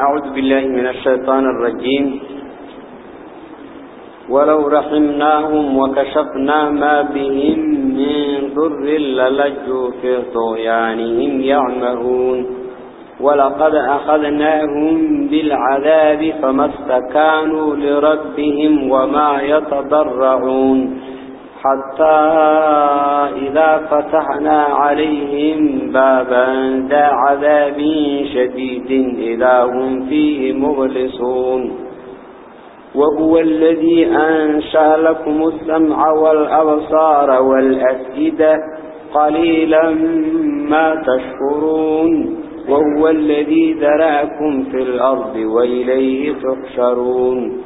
أعوذ بالله من الشيطان الرجيم. ولو رحمناهم وكشفنا ما بهم من ضر للجوا في طغيانهم يعمهون. ولقد أخذناهم بالعذاب فما استكانوا لربهم وما يتضرعون. حتى إذا فتحنا عليهم بابا ذا عذاب شديد إذا هم فيه مغلصون وهو الذي أنشأ لكم السمع والأبصار والأفئدة قليلا ما تشكرون. وهو الذي ذرأكم في الأرض وإليه تحشرون.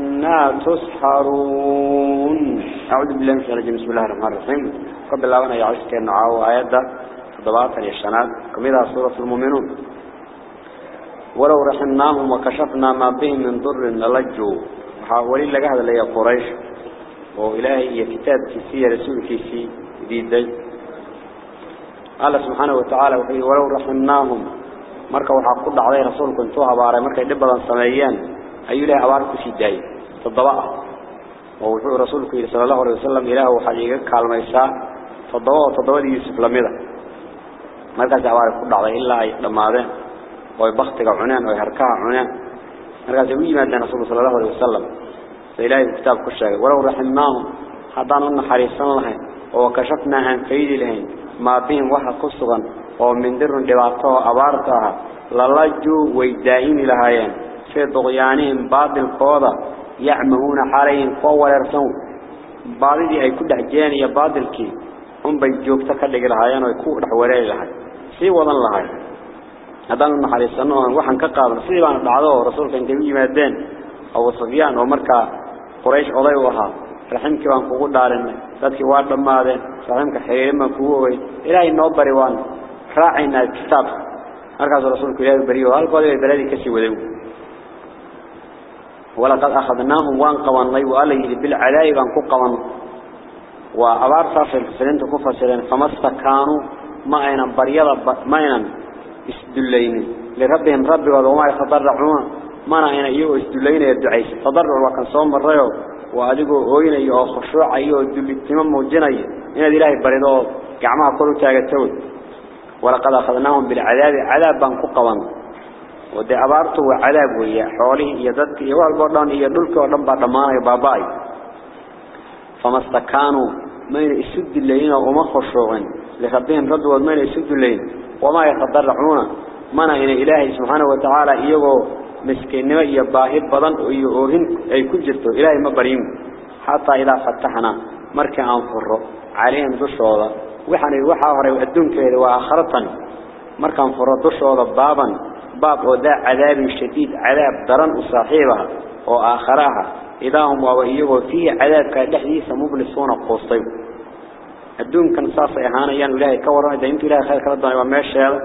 تسحرون. أعوذ بالله من الشيطان بسم الله الرحمن الرحيم. قبل الله أنا يعيشك النعاو آيات فضبات الشنات كميرا سورة المؤمنون. ولو رحمناهم وكشفنا ما بهم من ضر للجوا. حاولين لك هذا اللي قريش. وإلهي كتاب كيسي رسول كيسي دي الله سبحانه وتعالى ولو رحمناهم. marka waxa ku dhacday rasuulku intuu habaaray markay dhib badan sameeyeen ayuu ilaahay abaar تضبع ووحوه رسولك صلى الله عليه وسلم إله وحديقه قال ما يساء تضبع وتضبع ليسف لمدة مالك زعوار قد عضي إلا لما ذه ويبختك عنان ويهركا عنان مالك زعوار يمدى رسوله صلى الله عليه وسلم سيلاهي بكتاب كشاك ولو رحمناهم حدان أن حريصان لهم ووكشفنا عن فيدي لهم ما بين واحد قصغا ومن در دباطه وعبارتها للجو ويدائين لهايين في ضغيانهم بعض القوضة يعمهون حالين قوة يرسون بعض دي أي كل حجين يا بعض الكي هم بيجوك تكلق لهايان ويكون حوالي لهاي سي وضن لهاي هذا من محل السنوان وحن كقابل. سي بان الدعوة رسول كان جميع مادين. أو صفيان ومركا قريش أضيوها رحمك وان قول دارن. ذاتك وارد مادين رحمك حيرما كووي إلهي النوبري وان راعينا الكتاب. مركز رسولك إلهي بريو هل قولي بلدي كسي وذيو ولقد أخذناهم وان قواني وآله بالعذاب وان قوان. وأبار فسرين تكفى سرين فما استكانوا ما أينا بريضة ما أينا اسدلين لربهم ربي وما يتضرعون ما أينا إيو اسدلين يدعيس. تضرع وكان صوم الرئيو وأدقوا أوين إيو خشوع إيو التمام موجين إن هذه الله بريضة كعمها كله تاقتون ولقد أخذناهم بالعذاب عذابا قوان. ودي أبارته وعذاب ويا حوله يدك يوال بردان يدلك ودن بعدمان باباي. فما استكانوا من يسد الليين وما خشوعين. لخبهم ردوا من يسد الليين. وما يتضرعون. منا إن إلهي سبحانه وتعالى إيغو مسكين نما يباهد بدن ويؤهن أي كجرته إلهي ما بريم. حتى إذا فتحنا مركا أنفر عليهم دشوضا. وحنا وحا هري كيدا وآخرة مركا أنفر دشوضا بابا. باب وذا عذاب شديد عذاب درن وصاحبها وآخرها إذا هم وإيه فيه عذاب كالحديث مبلسون قوصيب. الدون كان صاص إهانا يعني إلهي كورا إذا أنت إلهي خير كردان وماشي هذا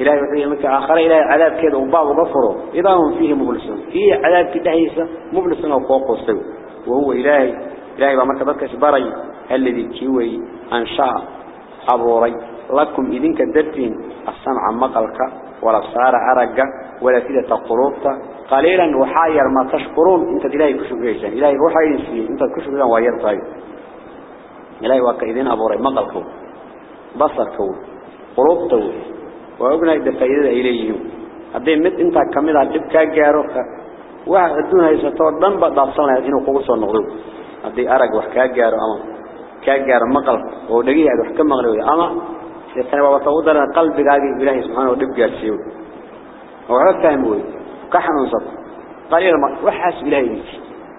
إلهي وحيه منك آخر إلهي عذاب كذا وباب وغفره. إذا هم فيه مبلسون. فيه عذاب كالحديث مبلسون وقوصيب وهو إلهي إلهي بمركبتك سبري الذي كيوي أنشاء أبو ري. لكم إذن كدرتين السمع مقلك. ولا بصار أرقى ولا فيدة قلوبة قليلا وحاير ما تشكرون انت إلهي كشف ريسان إلهي روح ينسي انت كشف ريسان وغير طيب إلهي واكا إذن أبوري مقلك بصرك قلوبته وأبنى إذا فايدة إليهم. هذين مت انت كمدها جبكا جاروك. waxa adduun haysato dhan ba dhaafsanaya inuu kugu soo noqdo hadii arag wax ka gaaro ama ka gaaro maqal يعني بابا صودنا قلب قاعد بالله سبحانه ودب جالسيو وعلى فهموه قحن صب قليل ما وحاس إلهي.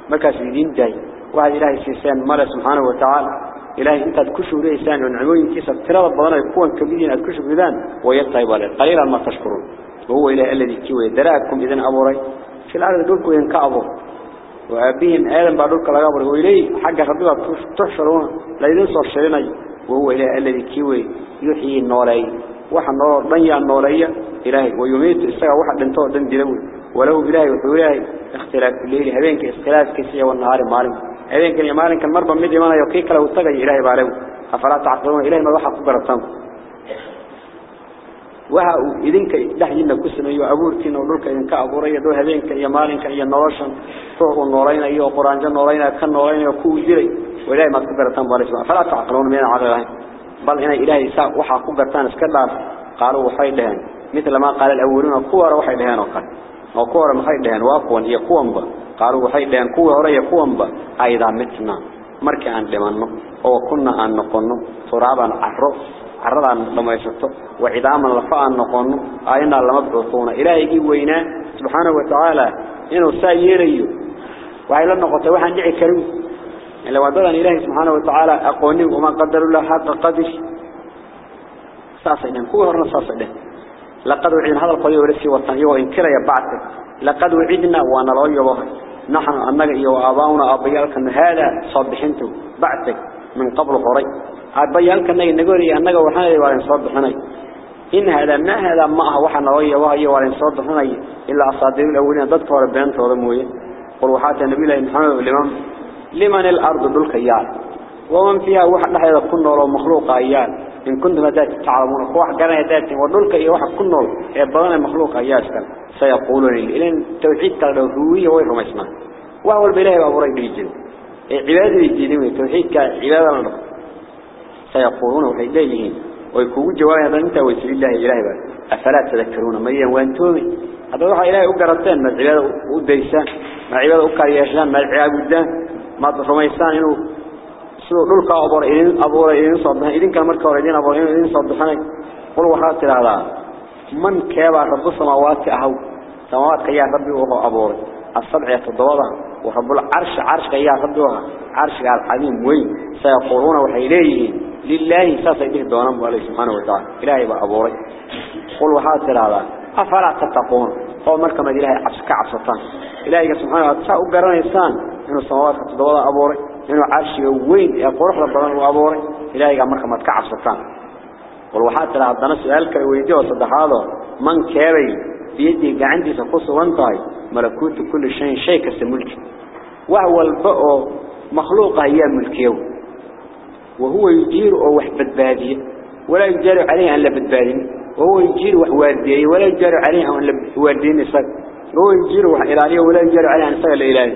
مكاس الدين جاي. وعلى إلهي سيسان مالا سبحانه وتعالى. إلهي انت تكشو إليه سان ونعوه ينكسب ترابة بغانا يكون كبيرين تكشو بذان ويطعب عليه قليلا ما تشكرون. وهو إلهي الذي كيوه. دراءكم إذن أبو في الأرض دولكم ينكأبوه وأبيهم آدم بعد دولك لغابر وإليه حق ربيع تحشرون لا ينصر الشريني وهو إله الذي كوي يحيي النوري. وحن نور ضيع النورية إلهي. ويميت الساعة واحد لنتوه دن دلوي ولو إلهي وحوله اختلاف الليل. هبينك اختلاف كسية والنهار مالم. هبينك يا مالك المربى مدي مانا يقيك لو تغي إلهي بعلو أفلا تعقلون إلهي ما وحق قرطان waxa uu idinka dhaxyina ku sameeyo abuurkiina oo dhulka idinka abuuray doo habeenka iyo maalinka iyo noloshan ruux uu noolaynayo quraanjo noolaynayo kan noolaynayo ku jiray walaahi ma ku garataan bal isma fala taqaloon meena caqlayn bal ina ilaahi saa waxa ku gartaan iska dhaaf qaalu waxay dhaheen mithla ma qaal al-awwaluna kuwa waxay dhaheen oo kale oo kuwa maxay dhaheen waa kuwan iyo kuwanba qaalu waxay dhaheen kuwa hore iyo kuwanba ayda mitna markii aan dhimanno oo kunna aan noqono turaaban arro عرضان لما يشتو وعداما لفاء النقون آينا لما بحثونا إلهي وينا سبحانه وتعالى إنه سايريو وعلى النقطة وحن جعي كريم إلا وعدنا إلهي سبحانه وتعالى أقوني وما قدر الله حق قدر ساسا إنهم كوه هرنا ساسا إنهم لقد وعدنا هذا القضية ورسي والطنية وإن كلا يبعثك لقد وعدنا وأنا رأي وهي نحن أنك وآباؤنا أبيالك أن هذا صبحنته بعثك من قبل قريب أبيالك أنك نقولي أنك وحنا وارن صبحني إن هذا ما هذا ما هو وحنا رأي وهي وارن صبحني إلا أصادر الأولين ضدك وربيان تورموية قل وحات النبي الله محمد لمن لمن الأرض ذو الكيال ومن فيها واحد لحظة كنا ولو مخلوق أيال إن كنتم ذات تعلمون واحد قرن ذات وذلك إيه واحد كنا يبغون مخلوق أيال سيقولون إلين توحيد الألوهية ويرهم اسمه وهو البلاء أبو رجل الجن عبادة الجن توحيد كعبادة سيقولون وحيدين ويكون جواب هذا أنت ويسر الله إلهي بقى أفلا تذكرون مريم وأنتم هذا روح إلهي أقرأتين ما العبادة أدريسان ما العبادة أكاريشان ما العبادة ما رميسان إنه سوء للك أبور إذن أبور إذن صدحان إذن كان مركا وردين أبور إذن صدحان قل وحات هذا من كيبا رب السماوات أهو سماوات كيا ربي وهو أبور السبع يتضوضا ورب العرش عرش كيا ربي وهو عرش الحليم وين سيقولون وحيليه لله ساسيده دونان بالله سبحانه وتعالى. إلهي بأبوري قل وحات هذا أفلا تتقون. هو مركا ما إلهي عبس كعبسطان إلهي سبحانه وتعالى أقران إنسان. إنه السماوات كتضوضا أبوري إنه عرش وين يقول ربنا أبوري إلهي مركا ما تكعبسطان قل وحات هذا عبدنا سؤالك ويديه وصدح هذا من كابي بيدي عندي سقص وانتهي ملكوت كل شيء. شيء كسملك وهو البقى مخلوق هي ملكيه. وهو يجير أو وحبة بادية ولا يجار عليه أن لبت بادين وهو يجير وحوادية ولا يجار عليه أن لبت وادين يصد وهو يجير وحإلالية ولا يجار عليه أن صغل الإلهي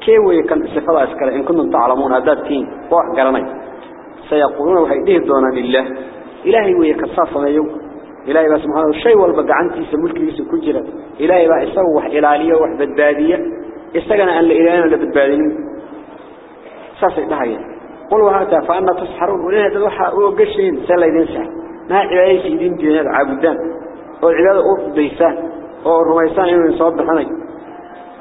كيف يكن صفة أسكال إن كنتم تعلمون هذا التين واحد قرني. سيقولون وحيديه دونا لله. إلهي ويكساس ما يوم. إلهي بس سبحانه الشيء والبقى عنتي سملك يسو كجرة. إلهي بقى يسوي وحإلالية وحبة بادية يستغنى أن الإلهي لبت بادين ساسي دهيا قلوا هذا فأنا تسحرون وليه هذا الوحى وقشين سلا ينسى ما عباية سيدين دين عبدان. والعبادة أرض ديسان والرميسان إنه يصاب بحني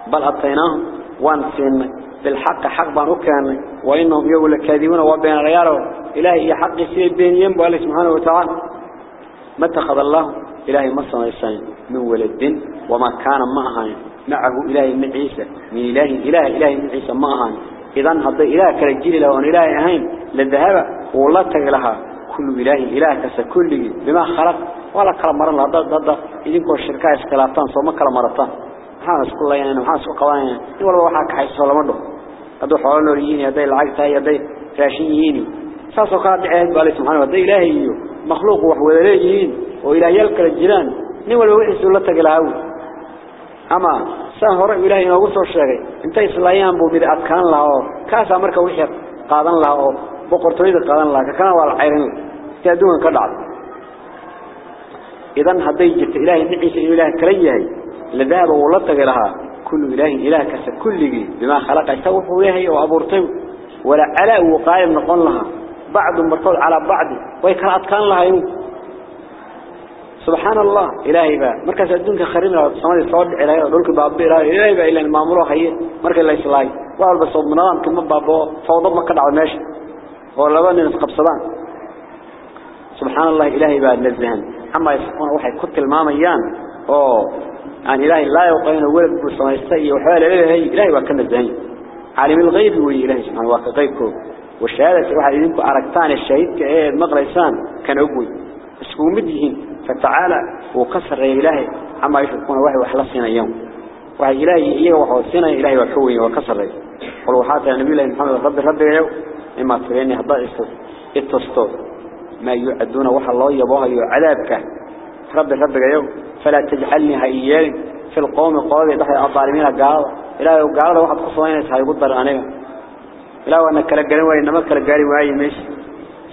بل أطيناهم وانسين بالحق حق بان أكان. وإنهم يقول كاذبون وبين غياره. إلهي حق يسير بينيهم بالله سبحانه وتعالى. ما اتخذ الله إلهي مصنع الإنسان من ولد وما كان معها معه إلهي من عيسى. من إلهي إله إلهي من عيسى معها إذن هذا إله كرجيل له أن إله أهين للذهب والله تقلها كل إله إله كس كل بما خلق ولا كلام مرنا هذا هذا إذن كل شركة إسكالاتان سوما كلام مرتان حاس كل يعني وحاس قوانين والله وحاك حيث ولا مرده هذا حوالنا رييني هذا العقد هاي هذا فاشييني ساسو قاعد عهد بالله سبحانه وتعالى إلهي مخلوق وحواليين وإلى يلك الجيران وحي سلة قلاو أما سان هراء إلهي نوغسو الشيء انت إسلايان بو مد أدكان له كاسا مركا وحي قادن له بقرطويد قادن له كان والعيرين تأدون كدعب إذن هدي جت إلهي نعيس إلهي كليه لذهب ولطق لها كل إله إله كس كل بما خلق يسوف إلهي وأبورته ولا على وقائم نقول لها بعض مرتول على بعض ويكرأت كان لها يوم سبحان الله إلهي با. مركز الدنيا خريم لها سماد صاد إلهي ودولك باب إلهي إلهي با إلا المامور خير مركز الله يسلاي وقال بس منام كم بابه فوضى ما كدع ماشي ولا بني نسقب صدان سبحان الله إلهي با نزهن عما يسقون وحي كنت الماميان أوه. أن إلهي لا يوقعين ولد بسمايستي وحال إلهي إلهي وكنا الزهين عالم الغيب وإلهي سبحانه وتعالى. غيبكم والشهادة واحد يدينكم أركتان الشهيد كأيه مغريسان كان أبوي. اسكوا مديهين فتعالى وكسر إلهي عما يشركون وحي وحلصين اليوم وحي إلهي إيه وحوصين إلهي وحوي وكسر قل وحاتي النبي الله محمد رب رب يو. إما تريني هضاء التسطور ما يعدون وحى الله يبوها يعذابك. رب رب يو. فلا تجعلني هايين في القوم قوضي دحي الظالمين قال. إلهي وقال واحد قصوين هاي قدر أنا إلهي وأنا كلا قرين وإن ما كلا قاري وعي مش.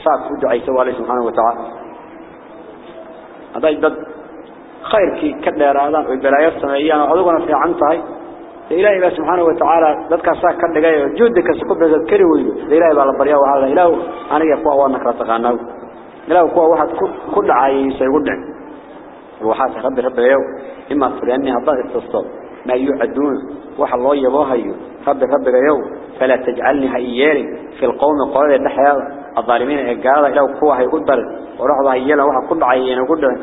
صاف ودعي سوى سبحانه وتعالى. هذا يدد خير كي كدر هذا والبلايات السمائية وعضونا في عنتهاي إلهي سبحانه وتعالى ذاتك ساك كدر جاي جودك سكوب ذكري ويلو إلهي بالبريا وهذا إلهي أنا يقوى وأنا كرتقانه إلهي قوى واحد كل عاي سيقول روحات ربي ربي يو. إما فلأني هضاء التصطب ما يعدون. وح الله يبوهيو ربي ربي يو فلا تجعلني هيالي في القوم قوة الدحياء الظالمين القادة إلى قوة هيقدر ورحضة هيالا وح كل عيين وقدر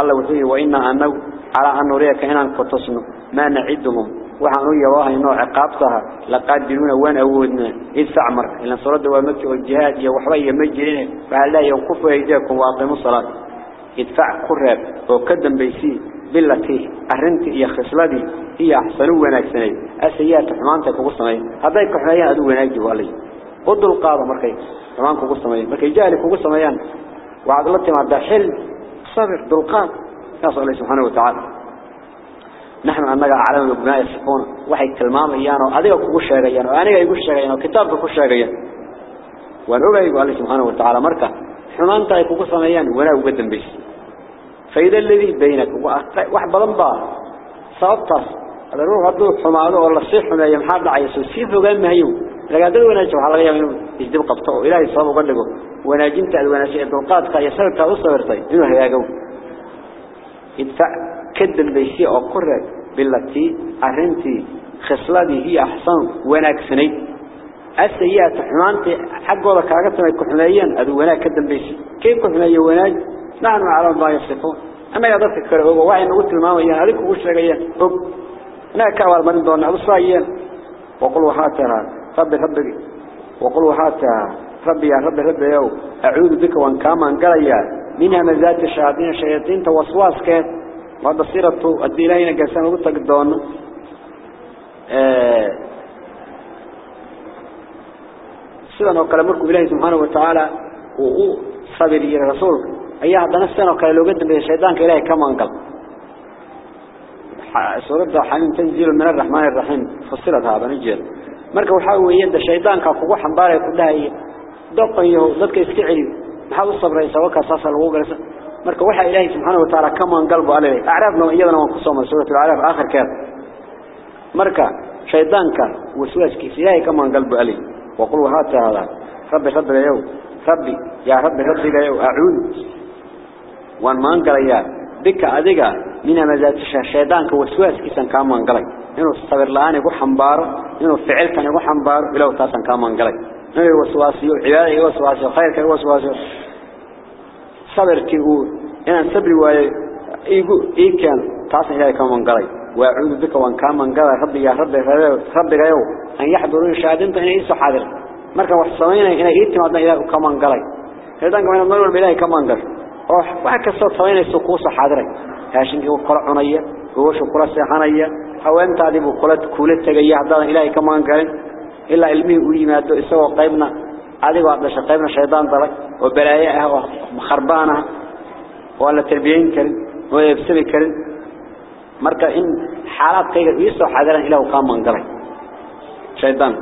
الله وثيه وإنا أنه على أن نريك إنا كتصنو ما نعدهم. وحنو يبوهي نوع عقابتها. لقادرون وان أودنا. مرك إلا صرد ومكي والجهاد يوحوية مجرين. فهلا يوقفوا إيديكم وأقيموا الصلاة. يدفع قرب وكدم بيسي. بالتي أرنتي هي خصلتي هي أحسن وناكسني السيئات حمانتك وقصمي هذا يكحنيان أدو وناجي والي قد القاضة مركي. حمانك وقصمي مركي جاهلك وقصميان وعد الله تمام حل صبر دلقان يصل الله سبحانه وتعالى. نحن أنك أعلم بما يصفون وحي كلمام إيانا أذيك كوكو شاقيان وأنا يقول شاقيان وكتابك كوكو شاقيان وأنا أقول الله سبحانه وتعالى مركا. حمانتا يكوكو سميان ولا وقدم بيس فإذا الذي بينك. واحد بضنبا صابتاس هذا روح هدو حماده ولا صيح حماية محاد عيسو. سيفه قال مهيو. لقادر وناجه وحلقا يمنو يجدب قبطه. إلهي صابه قلقه وناجمت الوناشي الدلقات يسرك أصورتي إنه هياقو يدفع كدن بيسي أو قرر بالتي أرنتي خصلتي هي أحسن. وناكسني السيئات حمانتي حقولا كاغتنا كحمايان أدو وناك كدن بيسي كيف كحمايا وناج؟ نحن على ما يصفون. أما يضفك كرهوه وعي نقول الماوية هذيك وش رجيا هب أنا كأول من دون أبو صايين وقل وحاتها ربي ربي وقل وحاتها ربي يا ربي ربي يو أعوذ بك وأن كاما قليا من همزات الشياطين الشياطين توسواس كات وهذا وقلت قدون آه. sidan oo kale markuu ilaahay subhanahu wa ta'ala uu u sabiriyay rasuulka ayaa hadana sidan oo kale looga dambeeyay shaydaanka ilaahay ka mangal suurada xamin tanziil min arrahmaan arrahiim fasilat hada nijir marka waxa weeyeen shaydaanka kugu xambaaray ku dhahay doqayo dadka iska celi maxaa u sabraysaa waka saasa lagu galsa marka waxa ilaahay subhanahu wa ta'ala ka mangal baa leeyahay aaraafna iyadana ku soo maray suurada al-aaraaf aakhirkeed marka shaydaanka waswaaskiisa ilaahay ka mangal baa leeyahay هذا ربي ربي يو ربي يا ربي ربي يو أعوذ وان ما انقل يا بك أذيك من مزات الشيطان كوسواس كيسان كاما انقل إنه الصبر لآن يقول حنبار إنه فعل كان يقول حنبار بلو تاسان كاما انقل إنه وسواسي وعبادة وسواسي وخير كي وسواسي صبر كي يقول إنه صبري ويقول إيه كان تاسان إلهي كاما انقل وأعوذ بك وان كاما انقل ربي يا ربي ربي يو أن يحضرون شهادين إنه إيسو حاضر. مركا وحصوين إنه إيتم أدنا إله كمان قلي هذا كمان نقول بإله كمان قل أوح وحكا صوت صوين إيسو قوصة حاضرين هاشين كيو قرع عنية ووشو قرع سيحانية أو أنت عدي بقولت كولت تغيي عدنا إله كمان قلين إلا علمي أولي ما دو إسوا قيبنا عدي وعدنا شقيبنا شيطان ضلك وبلايا خربانة ولا تربيين كرن ويبسمي كرن مركا إن حالات كيف يسوع حذرا إلى وقام من قلي شيطان.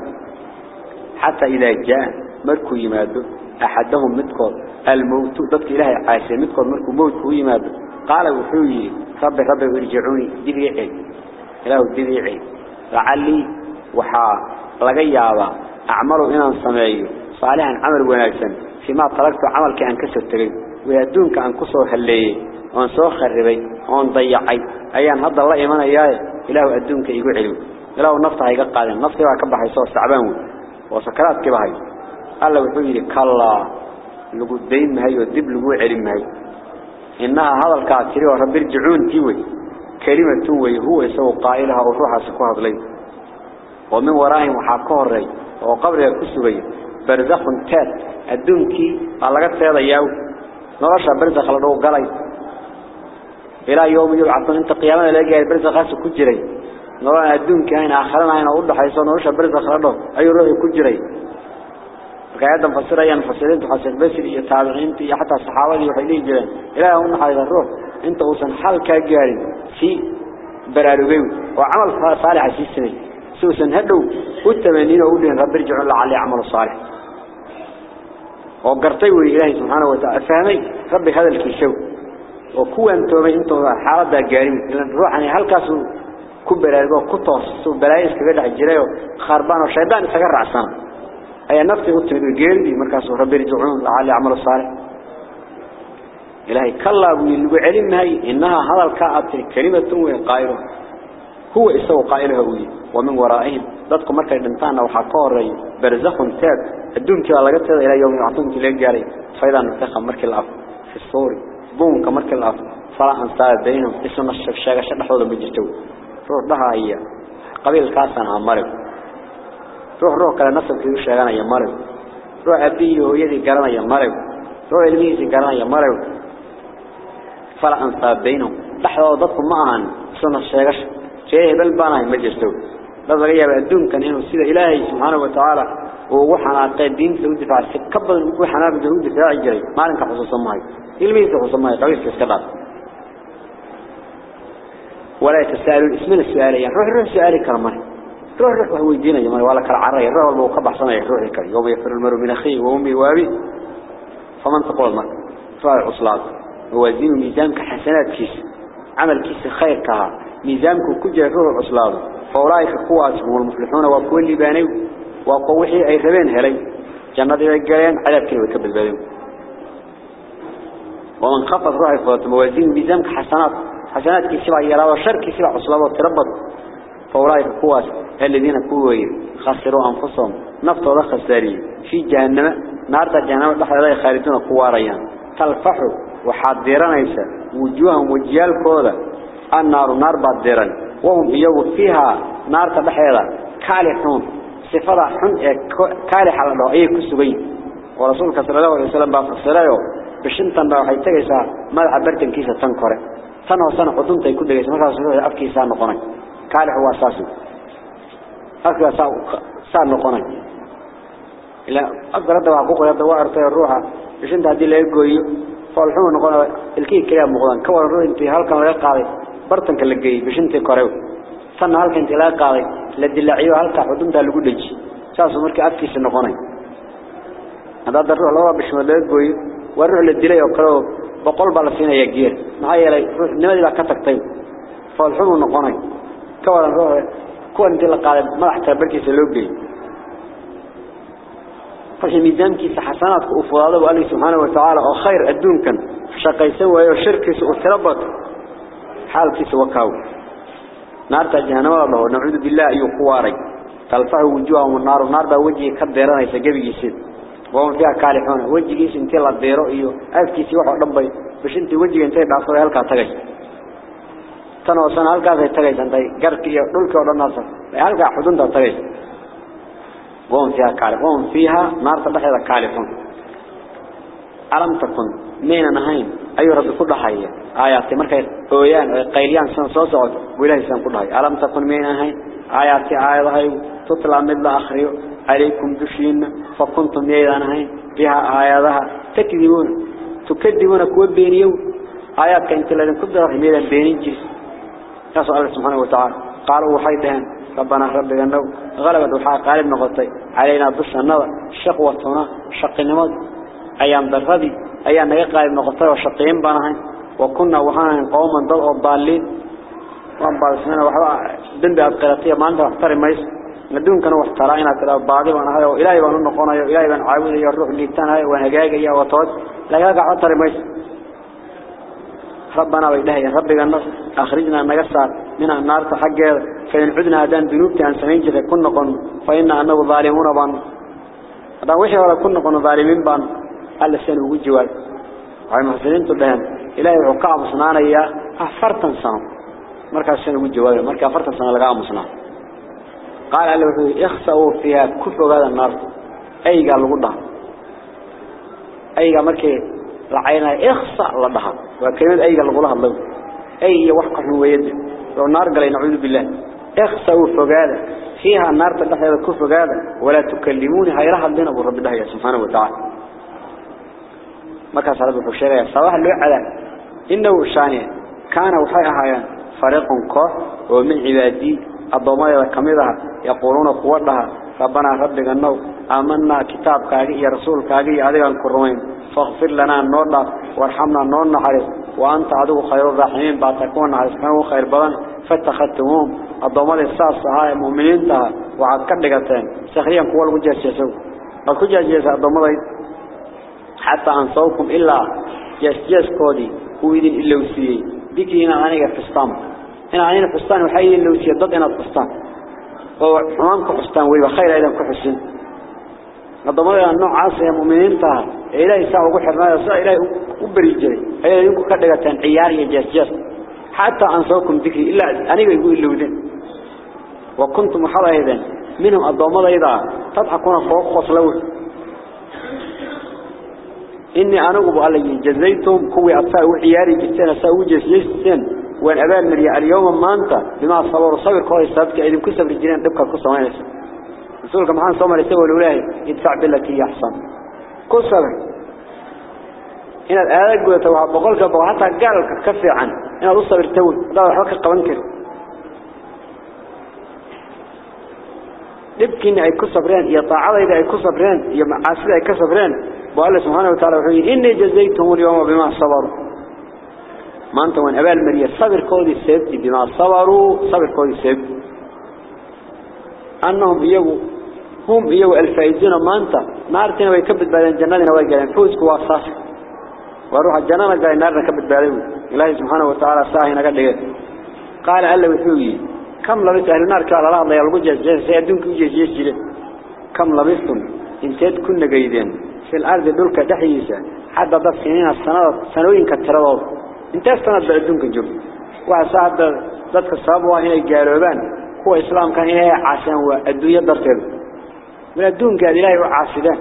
حتى إذا جاء مركو يمادو. أحدهم متكور الموت ضدك إلهي عايشة متكور مركو موت هو يمادو قال وحوي ربي ربي ارجعوني دبيعي إله دبيعي لعلي وحا لغيابا أعملوا إنا سمعي. صالحا عمل وناكسا فيما تركت عمل كأن كسر تريد. ويدون كأن كسر هلي. وأن سو خربي. وأن ضيعي. أيان هذا الله إيمان إياه إله أدونك يقول علم. إله نفطها يقال نفطها كبح يسوى السعبان وسكرات كبهي الله وحوي كلا لقد دين مهي ودب لقوا علم مهي إنها هذا الكاتري ورب الجعون تيوي. كلمة توي هو يسوى قائلها وروحها سكوها ضلي. ومن ورائهم وحاكوه الرئي وقبل يكسوي برزخ تات. الدنكي على قد سيدا ياو. نرشى برزخ لدو قلي. إلى يوم يبعثون إنت قيامنا لقى برزخ هاسو كجري. نرى الدنكي هين آخرنا هين أقول حيث نرشى برزخ لدو أي روحي كجري. قاعدة مفسرة مفسرين تحسن بسر يا تابعين يا حتى الصحابة يحيلين جلين إلى هم حيث الروح. أنت وصن حال كجاري في براربيو. وعمل صالح في السنة سوسن هدو. والتمانين أقولين رب ارجعوا لعلي عمل صالح. وقرتي إلهي سبحانه وتعالى. فهمي ربي هذا الكيشو. وكو أنتم أنتم حالة جارين لأن روحني هل كاسو كبر كتوس بلايس كبر عجريو خربان وشيطان يتقرع سنة. أي نفسي من الجيري مركز ربي ارجعون لعلي عمل صالح إلهي كلا ويلو علم هاي إنها هذا الكائن كلمة وقائله هو إسوا قائلها وي ومن ورائهم ضدكم مركا دنتانا وحقوري برزخ تاب الدون كلا لقيت إلى يوم يعطون كلا جاري فإذا نتخم مركا الأف في الصور بوم كمركا الأف فلا أنصار بينهم اسمنا الشفشاقة شرحوا ذا بجتو روح بها هي قبيل كاسنا مرض روح روح كلا نصب في الشاقنا يا مرض روح أبيه ويدي قرنا يا مرض روح إلميسي قرنا يا مرض فلا أنصار بينهم لحظة ضدكم معهن سنة الشاقة شيء بل بانه ما جرتو بس غياب الدون كان إنه سيد إلهي سبحانه وتعالى. ووحنا قيد دين سود دفاع. سكبر وحنا بجهود دفاع جري ما لنك خصوصا ماي. يلميز خصوصا ماي. قوي كسكبر ولا يتساءلوا اسم السؤال يعني روح روح سؤالي كرمه روح روح هو يدينا يا ولا كالعري روح لو قبح صنع روح الكري يوم يفر المرء من أخيه وأمي وأبي فمن تقول ما؟ عصلات هو دين ميزانك حسنات كيس. عمل كيس خير كها. ميزانك كجر روح عصلات فأولئك قوات هم المفلحون وكل اللي بانيو. وقوحي أي ثبين هلي. جنة الجليان عذاب كله يكبل بالهم ومن خفض روحي فوت موازين ميزانك حسنات حسنات كي سبع يرى وشر كي سبع عصلات وتربط. فأولئك قوات الذين كوي خسروا أنفسهم. نفط وضخ الساري في جهنم نار جهنم تحت خالدون قواريان تلفحوا وحاضران ايسا وجوههم وجيال كودا النار نار بادران وهم يجوا فيها نار تبحيرا. كالحون. صفة حن كالح على أي كسبين ورسولك صلى الله عليه وسلم بفصله بشنتن بقى حيتجسا ما عبرتن كيسة تنكره سنة وسنة قطنت يكون دقيس ما كان أفكي سان نقني كالح هو أساسي. أفكي سان نقني إلا أقدر هذا حقوق هذا وارتي الروح. بشنت هذه لا يقوي. فالحون نقول الكي كلام مقدان كور الروح انت هل كان يقاضي. برتنك اللي جاي بشنت كوريو سنة هل كنت لا قاضي لدلعيو هل كحدون ده لقول لج ساسو مركي أفكي سنقني هذا الروح لو بشمل لا يقوي. والروح للدلعي وكلو بقول بالسين يجير معايا لي روح نمدي بقى كتكتين فالحون نقني كور الروح kuwan intii la qaaday madax tabarkiisa loo geeyay wixii miisaankiisa xasanaadka uu fudaado waa Alle subhanahu wa ta'ala oo khayr adduunkan shaqaysan waayo shirkiisa uu tirabad xaalkiisa wakaaw naarta jahannamada dhaho nacuudu billaah ayuu ku waaray. Talfahu wujuhahum naaru naarda wajiga ka deeranaysa gabigiisa waa fiya kaalixoona wajigiisa intii la deero iyo afkiisa wax oo dhanbay bishintii wajiga intay dhaafay halka tagay. Tan oo san halkaas ay tagay santay garki iyo dhulka oo dhan aasar halka xudunta tagay وهم فيها كالحون فيها نار تدخل كالحون ألم تكن؟ مين نهين أي رب كل حي. آيات مركز أويان قيليان سن صوصعد وإلهي سن كل حي. ألم تكن مين نهين آيات آيات هاي تطلع من الآخر عليكم دشين فكنتم مين نهين بها آياتها تكذبون. تكذبون كوا بينيو آيات كانت لدن كبدا رحميدا بينين جيس يسأل الله سبحانه وتعالى. قالوا وحيدهن ربنا ربنا النو غلبت وحاق قالب نغطي علينا بس النظر. شقوتنا شق النمط أيام درفدي أيام نغا قالب نغطي وشقين بانهن. وكنا وحانا قوما ضلوا الضالين. وان سنة وحبا دنبي أبقلتية ما أنت احتري ميس. ندون كانوا احترائنا تلا بعضي وأنا هاي وإلهي بانو نقونا إلهي بان عاود يا الروح الليبتان هاي ونهجاج يا وطوج لا يقع احتري ميس. ربنا وإلهي ربنا النص أخرجنا نقصر من النار تحقق فإن عدنا هدان ذنوبتي عن سمين جثة كنا قن فإن أنه ظالمون بان. هذا وحي ولا كنا قن ظالمين بان. ألا سنة وجوال وعي محسنين تلهم إلهي وقع مصنعنا إياه أفرتا سنة مركز سنة وجوال مركز أفرتا سنة لقاء مصنع. قال ألا وحي اخسأوا فيها كفوا هذا النار. أي قال لقضها أي قال مركز لعينا اخسأ لدها وكلمة أي قال لقضها الله أي وحقه ويد والنار قال نعوذ بالله اخسأوا فقادة فيها النار تدحي الكفر قادة ولا تكلموني هيرها لنا أبو رب الله سبحانه وتعالى ما كان صلاة الحشرية صباح اللي على إنه شاني كان وحي أحيان فريق كوح ومن عبادي الضمائر كميدها يقولون قوتها ربنا ربك النو آمنا كتاب كاقي يا رسول كاقي أذيك الكرمين فاغفر لنا النور وارحمنا النور نحرس وأنت عدو خير الرحيم بعد تكون عزكان خير بدن فاتخذتموهم الضمائر الساس هاي مؤمنين تها وعد كدقتين سخريا قوة الوجهة الكجاجيس الضمائر حتى أنصوكم إلا جسجس كودي إلا وسيي ذكرنا عنك فستان هنا عنينا فستان وحي إلا وسيي ضد إنا فستان وحمامك فستان ويبا خير أيضا كحسن الضمائر النوع عاصي مؤمنين تها إلهي ساعة وقحر ما يصير إلهي أبري الجري أيضا ينكو كدقتان عياري جسجس حتى أنصوكم ذكري إلا أنا يقول إلا وذن وكنتم حظا إذن منهم الضمائر إذا تضحكون فوق خصلوه إني أنا أبو علي جزيتهم كوي أطفاء وعياري جسين أساوي جسين وأن أبان مريع اليوم ما أنت بما صبر صبر كوي سابك إذن كسب الجنان دبك كسب ما يسا رسولك محمد صلى الله عليه وسلم الأولى يدفع بالتي يحصن كل سنة هنا الآلق ويتوها بغلقة بغلقة لك كفي عنه. هنا رصة بالتول هذا هو حركة قوانكر لبكي إن عيكو صبران يطاعد إذا عيكو صبران يمعاسل عيكو صبران بقال الله سبحانه وتعالى وحبيه إني جزيتهم اليوم بما صبروا. ما أنتم من أبال مريا صبر كودي السبت بما صبروا صبر كودي السبت أنهم يقولوا المحكوم هي والفائزين وما أنت ما أرتين ويكبت بعدين جنادنا ويجعلين فوزك واصح وأروح الجنادنا جاي نارنا كبت بعدين. الله سبحانه وتعالى صاحينا قال لي قال ألا وثوقي كم لبس أهل يعني النار كعلى الأرض يلقو جزيز سيدونك جزيز جلي كم لبستم انتهت كنا قيدين. في الأرض دولك دحيسة حد ضف سنين السنة سنوين كالترضوض انتهت سنة بعدونك جل وعصاها ضدك الصابوة هنا الجاروبان هو إسلام كان هنا عشان هو الدنيا الضرطة من الدون قال إلهي وعاصدان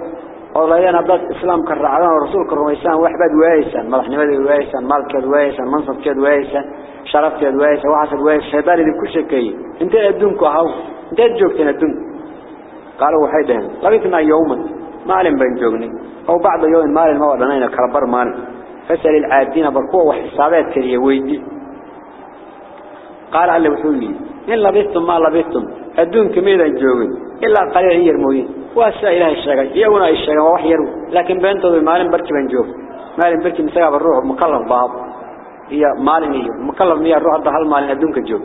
والله أنا ضد إسلام كالرعدان ورسول كالرميسان وحباد وايسان ملح نمد وايسان مالك وايسان منصب كد وايسان شرفت وايسان وعسد وايسان شيطان اللي كل شيء انت أدونك هاو. انت جوكتين أدونك قالوا وحيدهم لبثنا يوما. مال بين جوغني. أو بعض يوم مال ما ودنين كربر مال فسأل العادين بركوة وحسابات كريه ويدي قال على وحولي إن لبثتم ما أدونك ميدا جوغن. إلا قليل يرموين واسا إله الشيء يونا الشيء وحيرو لكن بنتو مال بركي بنجوف مال بركي مساقب الروح مكلف باب. هي مال نيو مكلف مية الروح ده هالمال أدونك جوف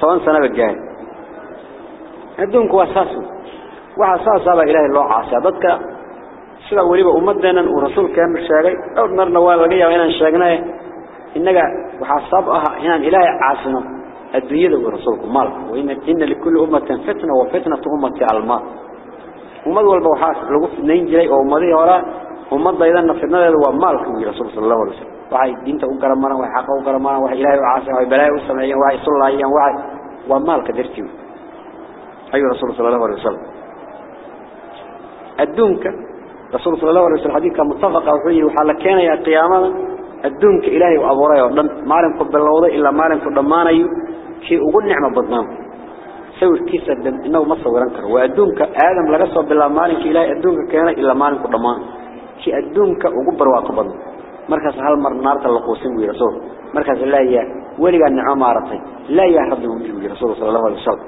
طوان سنة بالجاهل أدونك وأساسه. وحساس هذا إله الله عاسى ضدك سلا وليبا أمدنا ورسول كان الشاقي أو نرنا والغية وإنا الشاقناه إنك وحصابها هنا إله عاصنا الدنيا ورسولكم مال. وإن إن لكل أمة فتنة وفتنة أمة على المال ومد والبوحات لو اثنين جري أو مدي وراء؟ ومد أيضا نفرنا له ومال كم رسول صلى الله عليه وسلم. وعي دينته وكرمنا وعي حقه وكرمنا وعي إله وعاسى وعي بلاء والسمعية وعي صلى الله عليه وعي ومال كدرتيه أيها رسول صلى الله عليه وسلم. الدنك رسول صلى الله عليه وسلم حديث كان متفق وحيه وحال كان يا قيامة الدنك إلهي وأبوريه مالن قبل الله إلا مالن قدمانيه شيء أقول نعمة بدنام سوي كيس الدم إنه ما صورن كر وأدونك آدم لقصه بالله مالك إلهي أدونك كان إلا مالك الضمان كي أدونك وقبر واقبض مركز هل مر نار تلقوسين ويرسول مركز لا يا ولي النعم عارتي لا يا رب من رسول صلى الله عليه وسلم.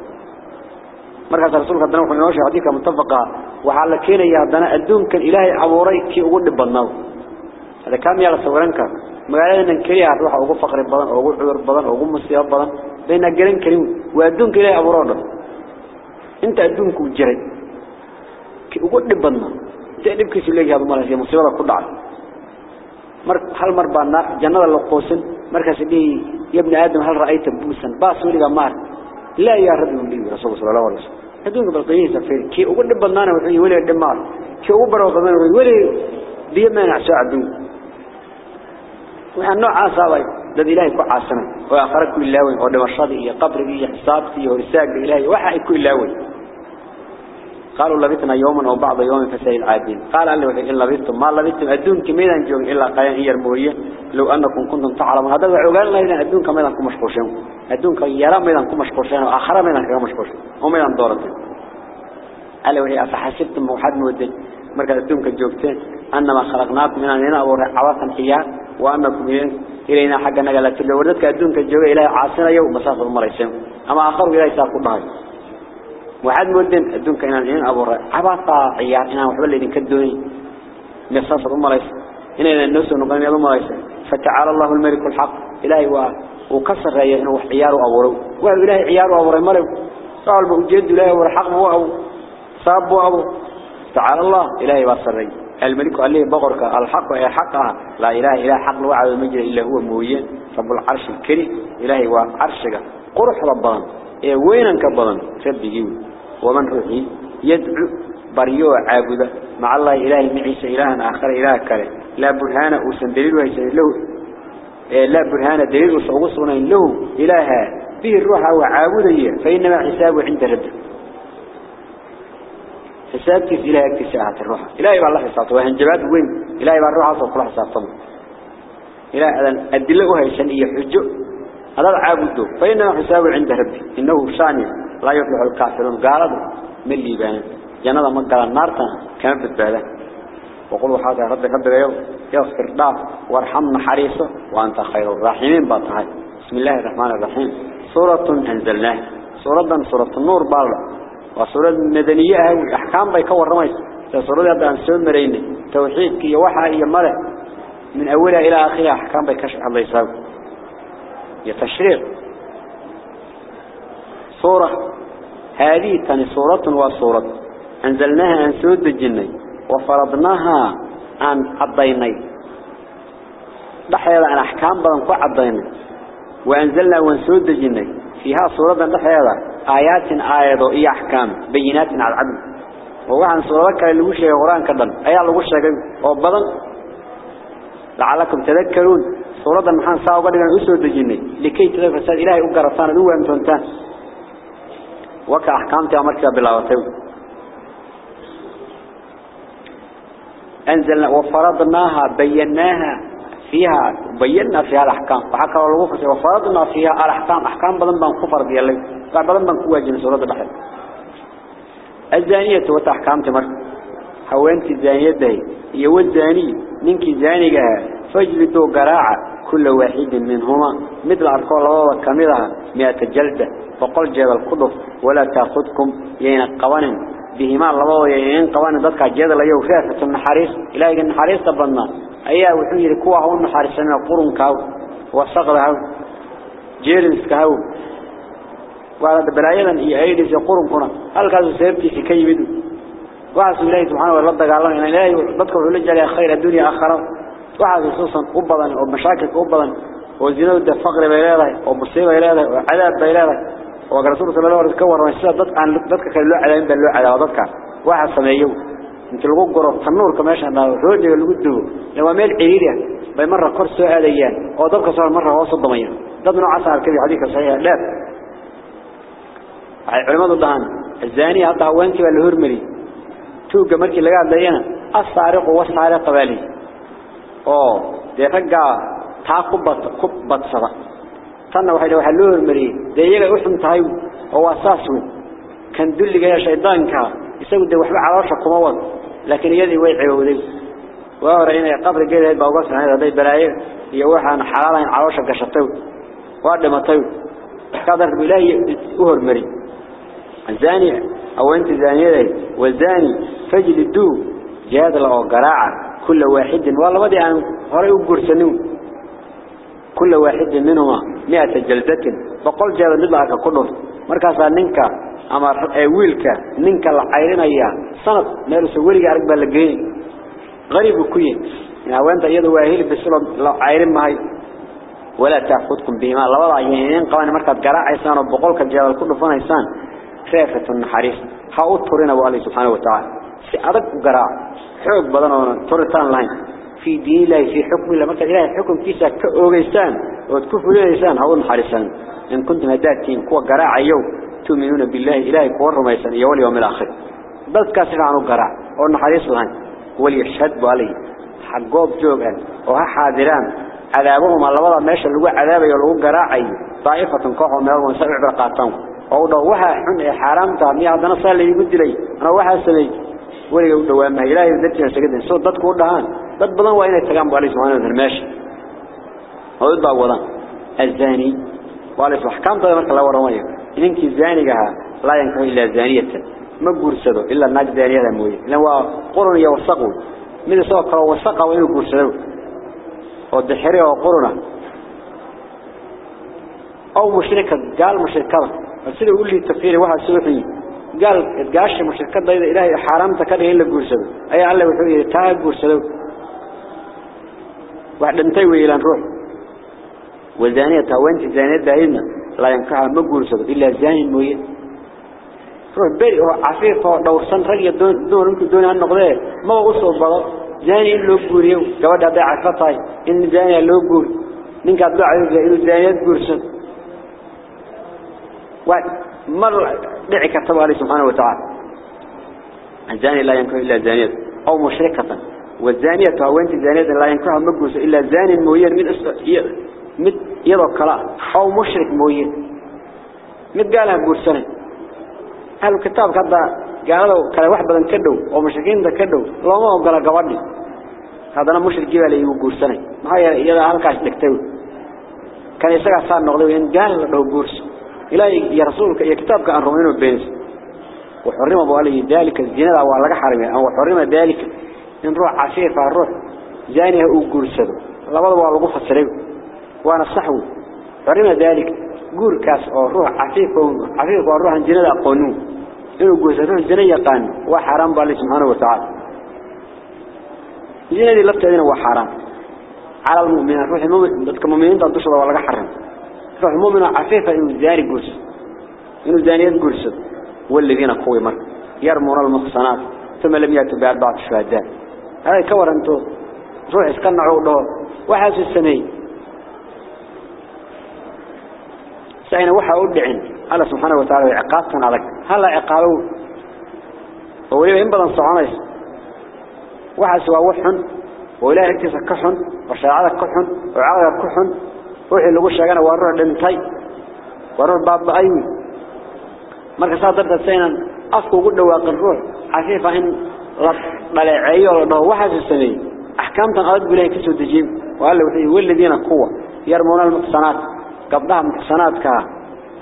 مركز رسولك هدنا وحنا نوشي عديك متفقة. وحالا كينا يا هدنا أدونك إلهي عبوري كي أقول بناو هذا كام يلا صورنك magaalada kaliya ruuxa ugu faqri badan ugu cudur badan ugu musiibo badan bayna garan karin waa adduunka ilaahay abuuroodhan inta adduunku jiray ugu dhib badna dhibkiisu leeyahay malaha musiibada ku dhacay mar hal mar baa naar jannada la qoosan markaas dhii ibn aadam hal ra'ayta buusan baas waliga maar la ya rabbi wali rasuul sallallahu alayhi wasallam adduunka bal qiyaasa fiir ki ugu dhib badnaana wuxuu wali dhimaar ki ugu barwaaqadana wali biyo ma nacso adduunka ah caasanay oo aakhira ku ilaaway oo dhimashadii iyo qabrigii iyo xisaabtii iyo risaaga ilaahay waxa ay ku ilaaway قالوا لبثنا يوما أو بعض يوم فسائل العادين قال الله وحي إن لبثتم ما لبثتم أدونك ميدان جوغ إلا قيان إيا المورية لو أنكم كنتم تعلمون هذا عقال الله إذن أدونك ميدان كم مشكوشين أدونك يرى ميدان كم مشكوشين وآخر ميدان كم مشكوشين وميدان دورتين قال وحي أفحسبتم موحد مودين مركز أدونك جوغتين أنما خلقناكم من أننا أبو عواصا حيان وأنكم إلينا حقا نقل تلو وردك أدونك الجوغة إلهي عاصنا يوم مسافة المريسين أما آخر إلهي ساقوا بهاي وعد مدن أدونك إنا إن أبو عباطا عيار إنا وحبا اللي كدوني مسافة المريس إنا الناس ونقام يضو مريس فتعالى الله الملك الحق. إلهي وكسر رأيه إنه عيار أبورو وهو إلهي عيار أبورو مريو. قال بأجد إلهي ورحق هو أبو صاب أبو تعالى الله إلهي بصر رأيه. الملك قال لي بقرك الحق يا حقها لا إله إله حق الوعد المجرى إلا هو موين رب العرش الكريم إلهي وعرشك قرح ربان. إيه وين كبضان ربي ومن روحي؟ يدعو بريو عابدة مع الله إلهي معيسى إلها آخر إله كره. لا برهان أوسن دليل ويسى له. إيه لا برهان دليل وصوصنا له إلها فيه الروح وعابدية فإنما حسابه عند ربه. حسابتي إلى اكتساعات الروح. إلهي بالله حسابته. وهنجبات وين؟ إلهي بالروح عصر كل حسابته إلهي أذن أدله هيسن إيه حجة. هذا عابده فإنما حسابه عند ربي. إنه شاني لا يفلح الكافرون. قالوا من اللي بان جنة من قال النار. كان في البالة وقلوا حاجة ربي ربي يوم يغفر داف وارحمنا حريصه. وأنت خير الراحمين. باطهاي بسم الله الرحمن الرحيم. سورة أنزلناه. سورة سورة النور. بالله وسورة مدنية هاي أحكام بيكور رميس مرينة توحيد كي وحى هي ملأ من أولها إلى آخرها أحكام بيكشف الله يساوي. يتشريع صورة. هذه تاني صورة وصورة. أنزلناها عن سود الجنة وفرضناها عن عضيني. دحيا عن أحكام كو عضيني. وأنزلنا عن سود الجنة فيها صورة دحيا آيات آيات وإي أحكام بينات على العدل. ووحن صورة كان اللي وشي قرآن كدن أيها اللي وشي وبدن لعلكم تذكرون صورة محان ساوى قد أسود الجنة لكي تذكر ساد إلهي أقرصان دوا أمتنتان وكا أحكامتها مركزة بلاوتو أنزلنا وفرضناها بيناها فيها بينا فيها الأحكام. وحكى الله وفرض وفرضنا فيها الأحكام. أحكام بدن بان كفر بيالي بدن بان كواجن سورة بحر. الزانية وتحكام تمر. هوانت الزانية ده. يود زاني منك زانيها فاجلدوا قراعة كل واحد منهما. مثل أركول الله كاملها مئة جلدة. فقل جبل قدف ولا تأخذكم ين قوان بهما الله ين قوان ضدك جدل يو فيها النحاريس إلهي النحاريس طبنا وحي ركوع هو النحارسنا قرن كاو وصغر هاو جيرنس كاو وعلى بلايدا إيه أيديس قرن كنا هل كذا سيبتي في كي بدو وعسى إلهي سبحانه وتعالى قال الله إن إلهي ضدك وحلج خير الدنيا آخرة waxaad xusuusan u badan oo mashaakilka u badan oo zinada faqri bay leedahay oo musiibo ay leedahay oo cadaab bay leedahay oo rasuulka sallallahu alayhi wasallam ka waran sida dad aan dadka kale loo roojiga lagu dubo waa meel ciriiri ah bay marra kor soo aadayaan oo dadka soo marra hoos u damayaan dad noocaas ah kaliya xadiiska saxiix dheer ay culimadu dhahan الزاني la hormari tuuga markii laga hadlayana as-saariqu was-saariqa bali oo dee ragga taa ku bad ku badsada tanna waxay waxa loo hormariyay dee iyaga u xun tahay هو أساسه كان دل جاي شيطان كا يسوي ده وحبة على وشك كموت لكن يدي ويعي ودي وأورينا قبر جاي هاي بوقف هذا ده بلاي يوحى حلالين على وشك شطيو. وأرد ما طيو. قدر بلاي أهر مري. الزاني أو أنت زانية والزاني فجل الدو. جهاد قراعة. كل واحد والله بدي أن هري وقرسنون كل واحد منهما مئة جلدة. بقول جهاد الله كله مركز ننكا. أما ويلك ننكا العيرين أيها سنة نرسل ولي أرقب لقيني غريب كوين يعني وانت يدو واهيل بسلو عيرين ماهي ولا تأخذكم بهما الله وضع يهين قواني مركز قراع إيسان وبقولك الجهاد كله فان إيسان خافة النحريس ha u turina waa Allah subhanahu wa ta'ala si adag u garaa xoog badan oo turitaan lahayn fi diinilaahi fi hukmi la marka ilaahay xukunkiisa ka oogeystaan oo ku fuliyeysaan ha u naxariisan in kuntum hadaatiin kuwa garaacayo تؤمنون بالله إلهي كوار رميسان يولي يوم الآخر. بس كاسر عنه قرع. ورنو حديثه هان وليشهد بالي حقوب جوبا وحاذران عذابهم الله وضع ماشا لقوا عذابا يولو قرع أي طائفة قوحوا ميرو ونسرع برقاتهم ووضوها حن حرام تامي عدنا صلى اللي يقول لي. أنا وحا سنج ولي يقول لي وما إلهي ذاتنا سكدن سوى ضد كوار دهان. ضد بلان وإنه يتقام بالي سبحانه وضع الزاني. وعليه في الحكام طيب مركز الله. ورمانيه إنك زانيها لا ينكون إلا زانية. ما جورسده إلا ناج زانية موي لو قرن يوسقوا من سوق أو سقى وين جورسده والدحرية وقرنة أو مشركة قال مشركة السيد يقول لي التفكير واحد سلفي قال اتقاش مشركة ضي إلهي حرمت كده إلا جورسده أي الله يقول تاج جورسده واحد انتي ويلان روح. وزانية وانت زانية دهينا لا ينكحها ما قرسده إلا زاني موية. روح بري عفيف لو سن رجل دون دون ممكن دون أن نقضية. ما وصل بلا زاني اللي قوريو قبل هذا عفطاي إن زاني اللي قور منك أطلع إنه زانية قرسده ومر دعي كتب عليه سبحانه وتعالى. الزاني لا ينكح إلا زانية أو مشركة. والزانية وأنت زانية لا ينكحها مقوس إلا زاني موين من مد يضع كلام أو مشرك موين. مد قالها بورسنة هل الكتاب كذا قالوا كلا واحد بدن كدو أو مشركين ده كدو. لو ما قال قوادي هذا أنا مشرك جبال يقول سنة. ما هي يلا هالكاش تكتب كان يسقى صار نقضي إن قال له بورس إلهي يا رسولك يا كتابك عن رومين وبينس وحرم أبو علي ذلك الزنا أو لك حرمه. أو حرم ذلك. إن روح عشير فالروح زانيه وقرسده لبضا waa lagu fasiray waana وأنا صحو فرما ذلك قول كاس أو روح عفيفهم عفيف والروح انجنة قنون انو قوزتون انجنة يقان وحرام بالله سبحانه وتعالى. انجنة دي لبتا دينا وحرام. على المؤمنة روح المؤمنة بدك مؤمنين دان دوش الله والاقا حرام. روح المؤمنة عفيفة انو ذاري قوز انو ذانيات قوزت والذين قوي مر. يرمون المخصنات ثم لم يأتوا بأربعة شهادات هاي كور أنتو. روح اسكنعوا له. واحد السنين سأينا وحا أدعين الله سبحانه وتعالى عقابتنا عليك. هلا عقابه؟ ووليه إنبضا صعانيس. وحا سوا وحن وإله اكتسا كحن وشاعدك كحن وعادك كحن. روحي لغو شاقنا وروح دنتي وروح باب أيوي marka saa darteed saynan afku ugu dhawaaqin ruux xafiifa in la dhaleeceeyo la dhaho waxaas sameeyay axkaamtan adag bilahay ka soo dejiyay waa alla gabdhaha muxsanaadka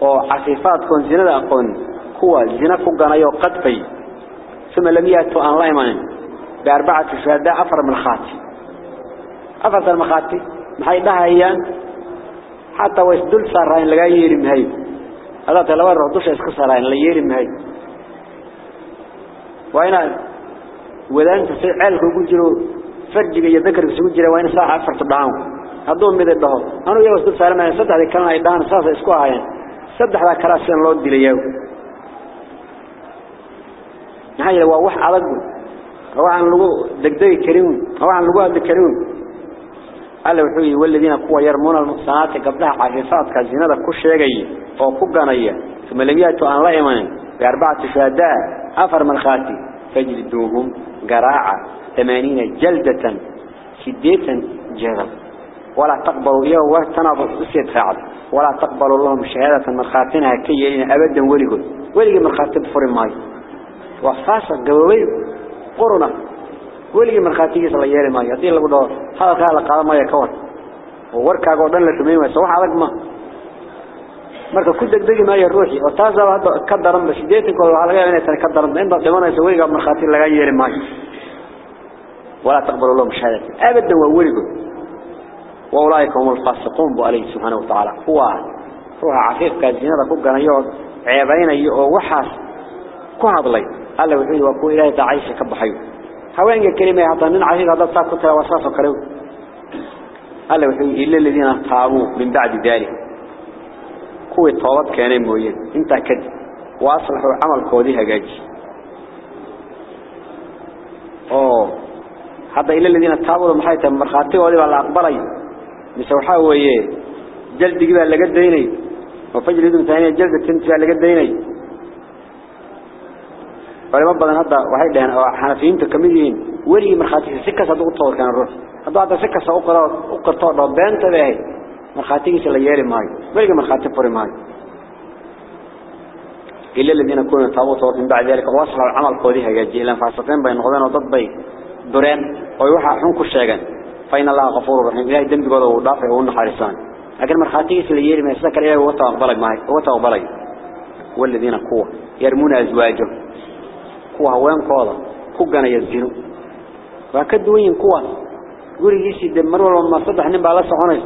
oo xafiifaadkoon zinada aqoon kuwa zina ku ganayo qadfay. ثم لم يأتوا أن لا يمانين بأربعة شهداء أفر من الخاتي أفر من الخاتي محي لها أيام حتى ويسدل سارين لغا يرم هاي هذا تلوى الرعدوش يسكو سارين لغا يرم هاي وإن وذا أنت عالك يقول جلو فرجك يذكر يقول جلو وإن ساعة أفر تبعاهم هدوهم ميد الدهو أنا يوسدل سارين ما يسدح ذي كلام أيضان ساسا اسكوها هاي سدح ذا كراسين لود دي ليو هاي waa wax adag waxaan lagu degdegi karin waxaan lagu hadli karin alla wuxuu yiri walladina kuwa yarmuna almuhsanaat gabdhaha xafiifaadka zinada ku sheegay oo ku ganaya sumalamiyatu aan la imanin bi arba'ati shuhada afar markhati fajliduhum garaa'a 80 jaldatan sideetan jadal taqbalu iyahu wa tanadu usid raad ولا تقبل اللهم شهادة مرخاتنا كي أبدا ولقل ولقى مرخاتب فرم ماي وفاسق قوي قرنا ولقى مرخاتي صلى الله عليه وسلم يطيل لقول هذا قال قال ما يكون ووركا قودن لتمين وسوح على ما daran ba sideetan kooda waxa laga yaabaa inay tan ka daran in baad dhimanayso weliga markhaati laga yeeli maayo ولا تقبلوا لهم شهادة أبدا وولقوا وأولئك هم الفاسقون بأليه سبحانه وتعالى. هو روح عفيف كالزينة كوكنا يقعد عيبين وحاس. كهض لي قال له وحيد وكو إلهي دعيش كبحيو. هوانك الكلمة يعطانين عفيف هذا ساكت وصافة كريو قال له وحيد إلا الذين طابوا من بعد ذلك. كوي طوابت كانين موين إنت كد واصلحوا عمل كوديها جاج أوه. حتى إلا الذين تابوا محاية مرخاتي وذي على أقبلي مسوحا ويه جلد جبال لقد ديني. وفجر يدن ثانية جلد تنتبع لقد ديني. ولما بدن هذا واحد لهن أو حنفيين تكملين. ولي مرخاتي سكة صدق الطور كان الروح هذا هذا سكة سأقرأ أقرأ ربان تبعي مرخاتي سليالي ماي. ولي مرخاتي فري ماي. إلا الذين كانوا تابوا من بعد ذلك وصلوا العمل قوديها جاجي إلا فاسقين بين غضان وضبي. oo waxa xun ku فإن الله غفور رحيم. إلهي دم بقضاء ودافع ونحارسان. لكن من خاطئيس اللي يرمي يستكر إلهي وطاق بلق والذين قوة يرمون أزواجه. قوة وين قوة قوة يزجنوا وكدوين قوة قولي يسي دمروا لما صدح نبع لسعونيس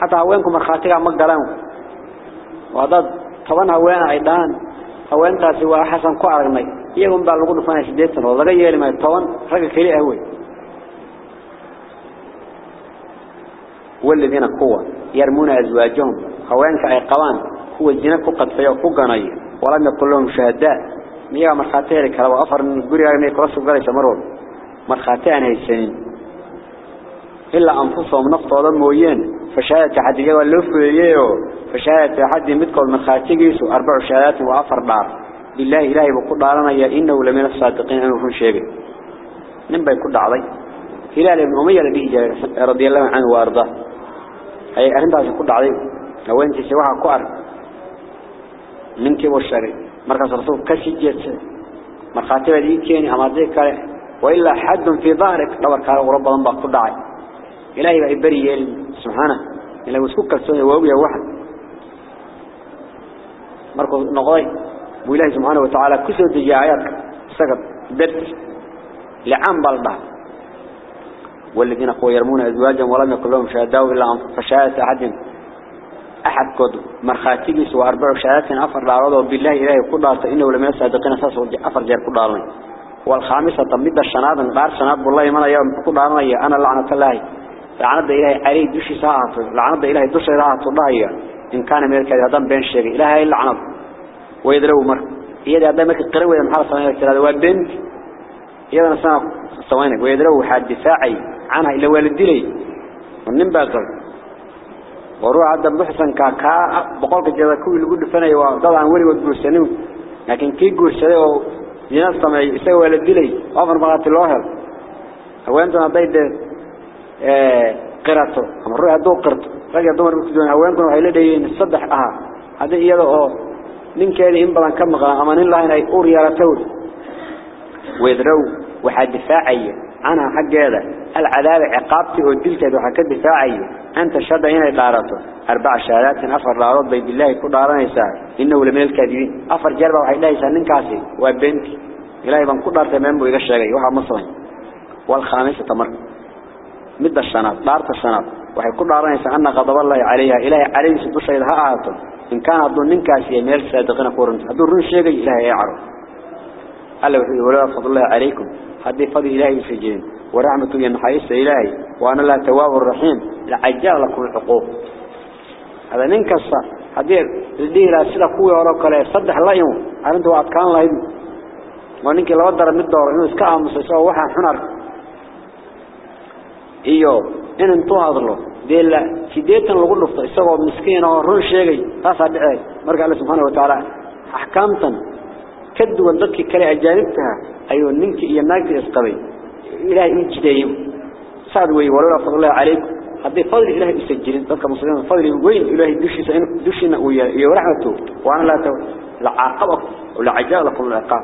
حتى هوينكم من خاطئة مقدران وهذا طبعاً هوين عيدان هوين تاسي وحسن قوة رغمي يقوم بقى لقود فانا شديتنا وذلك يلي ما يتطوان رجل كليئة هوي والذين قوة يرمون أزواجهم هوانك أي قوان هو الزنا قطفية وقني ولم يقل لهم شهداء. مياه مرخاتيه لك لو أفر من القرية مياه كرسوا قال يسمرون مرخاتيه أنا السنين. إلا أنفسهم نقط وضم وين فشهادة حد جوا اللف ييو فشهادة حد متكل مرخاتيه أربع شهادات وأفر دار. بالله إلهي بقول لنا يا إنه لمن الصادقين أنه هم شيء نبى يكون علي هلال بن أمية رضي الله عنه وأرضاه. أي أنت يكون علي. لو أنت سواها كوار. منك والشري مركز رسول كسي جيت. مرخاتبة دي كيني أما ذيك وإلا حد في ظهرك. لو كان رب الله بقول علي. إلهي بإبري سبحانه. إلا وسكوك السنة وأبي واحد. مركز نقضي وإلهي سبحانه وتعالى كسر دجايات سقط درس لعام بالبعض. والذين قوا يرمون أزواجهم ولم يكن لهم شهداء إلا فشهادة أحد أحد قد مرخاتي سوى أربع شهادات أفر لعرضه بالله إلهي كل دارت إنه لم يصدقين أساس أفر جير كل دارني والخامسة تمد الشناد غار شناد بالله من يوم كل دارني أنا لعنة الله. لعنة إلهي عليه دوشي ساعة لعنة إلهي دوشي ساعة الله. إن كان من الكذاب بين الشيء إلهي لعنة ويدروا مر إذا دامك القروي محل صنعك هذا وبنت إذا نسمع صوانك ويدروا حد دفاعي عنها إلا والدلي والنبى قال وروح عدد محسن كاكا بقولك جدا كوي اللي قد فني وضل عن ولي والجرسانيو لكن كي وجناس طمعي يسوي والدلي أفر بغات الوهر هو أنتنا ضيد قرأته. أما الروح هدو قرأته رجع دمر بكتون هو أنتنا وحيلا دي نصدح أها. هذا إيضا أوه ninkeedii in badan ka maqan ama nin lahayn ay uur yeelatowd weedrow وحا دفاعي. أنا حق هذا. العذاب عقابتي ودلك هذا حق دفاعي. أنت الشهد هنا دارته أربع شهادات أفر لأرض بيد الله كل داران يساء إنه لمن الكاذبين. أفر جربة وحا الله يساء ننكاسي وابنك إلهي بان كل دارت منبو يغشي وحا مصر والخامسة تمر. مدة الشناط دارت الشناط وحا كل داران يساء غضب الله عليها. إلهي عليه سبسة إذا أعطم إن كان أدون ننكاسي ميل سادقنا كورنس أدون رنشيغي إلهي يعرف. قال له ولا فضل الله عليكم. هذه فضل إلهي سجين ورحمة ينحيس إلهي وأنا لا تواب الرحيم لعجال لكم الحقوق. هذا ننكس هذه الدين لا سلا قوي ولا كلا يصدح الله يوم. أنت وعد كان الله يوم ونك لو در من الدور إنه سكام مسوا واحد حنر. إيوه إن أنتوا هذلو ديل سيديتن لو قلفت isagoo miskiin oo run sheegay taas dhacay marka Allah subhanahu wa ta'ala dadkii kale ajaanibta ayuu ninkii iyo naagtii isqabay ilaahay u jideeyo saad way walaal fadlan alaykum هذه فضل إلهي يسجلين. ذلك المسلمين فضل وين؟ إلهي دوشي دوشينا ويا ورحمته. وأنا لا تو لعاقبكم ولا عجال لكم العقاب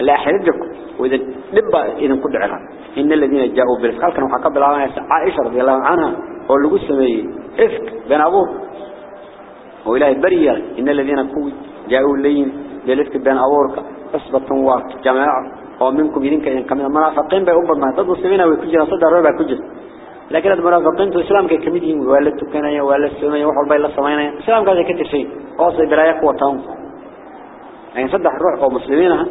لا أحرجكم وإذا نبى إذا كل عرها إن الذين جاءوا بالإفك كانوا حقب العالم عائشة رضي الله عنها. واللي قسمي إفك بين أبوه وإلهي بريا إن الذين كوي جاءوا اللين بين أبوه أصبتهم واقع جماعة ومنكم يدينك إذن كمين المنافقين بأبر ما ضد المسلمين ويكجر صدر ربع كجر لكن المنافقين تو إسلام كميدهم ولا التكنية ولا السلمية وحول بين الصمينية إسلام كذا كتير شيء أوصي برايك وطهم يعني صدح الروح ومسلمينها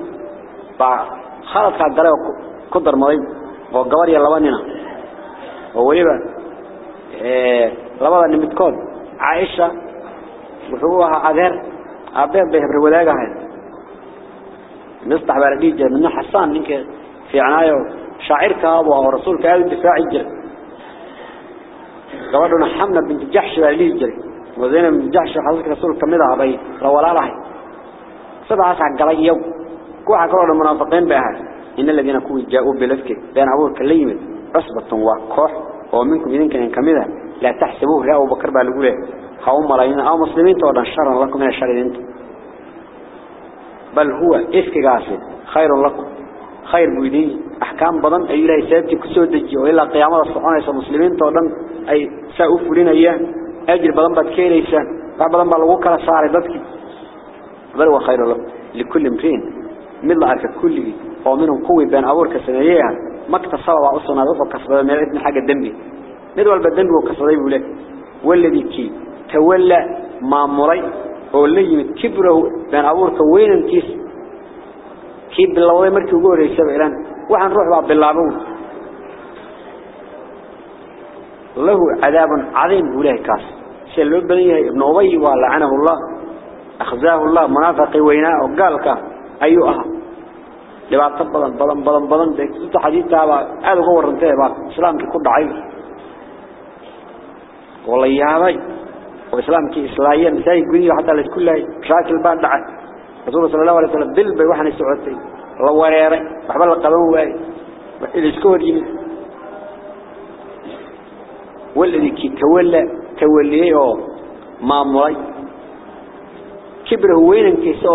خالد قاعد قال كدر مريض وقوار يلواننا ووليبا إيه لبدا نمتكود عائشة وحوها عذير أبيض بيهبر ولاقها مصطح برديجة من حسان منك في عناية شاعرك أبوها ورسولك هذا الدفاع الجري قوارنا حمنا بنت جحش برديجة جري. وزينا من جحش حضرتك رسولك كمدها بي لولا لهي سبعة ساعة قلي يوم. كوحا كرون المنافقين بأهل إن الذين كوي جاءوا بلفك. بين عبور كليم عصبة وكوح ومنكم إذن كمدها. لا تحسبوه لا أبو بكر بالقوله خوم ملايين. أو مسلمين تودن شرا لكم من الشر انت بل هو إفك قاسد. خير لكم. خير بويدين أحكام بدن أي لا يسابتي كسود دجي. وإلا قيامة الصحانة يسا مسلمين تودن. أي سأوفوا لنا إياه أجر بدن بدكي ليسان بدن بلغوك لصاري ضدك بل هو خير لكم. لكل امرين من الله أرك كل ومنهم قوي بين أبورك سنيها. ما اكتصاب وعصنا ضفك كسبه من الإثم حاجة الدنبي ندوى البدن وكسبه بولك والذي كي تولى ما مري واللي يمت كبره بين أبورك وين انتيس كيب بالله مركي وقول يساب إلان وحن روح بعض باللعبون له عذاب عظيم وله كاس شيء اللي بنيه ابن أبي ولعنه الله أخزاه الله منافقي ويناء وقال كه أيها dhibaato badan badan badan badan bay inta xadiidtaaba aad uga warantay baa islaamkii ku dhacay. Yaabay oo islaamkii islaayeen hatta la isku laayay shaakil baa dhacay rasuulka sallallahu alayhi wasallam bil bay waxaan socotay la wareeray waxba la qaban waayay wixii isku hor yimid والذي كي تولى توليه maamulay kibra weynankiisa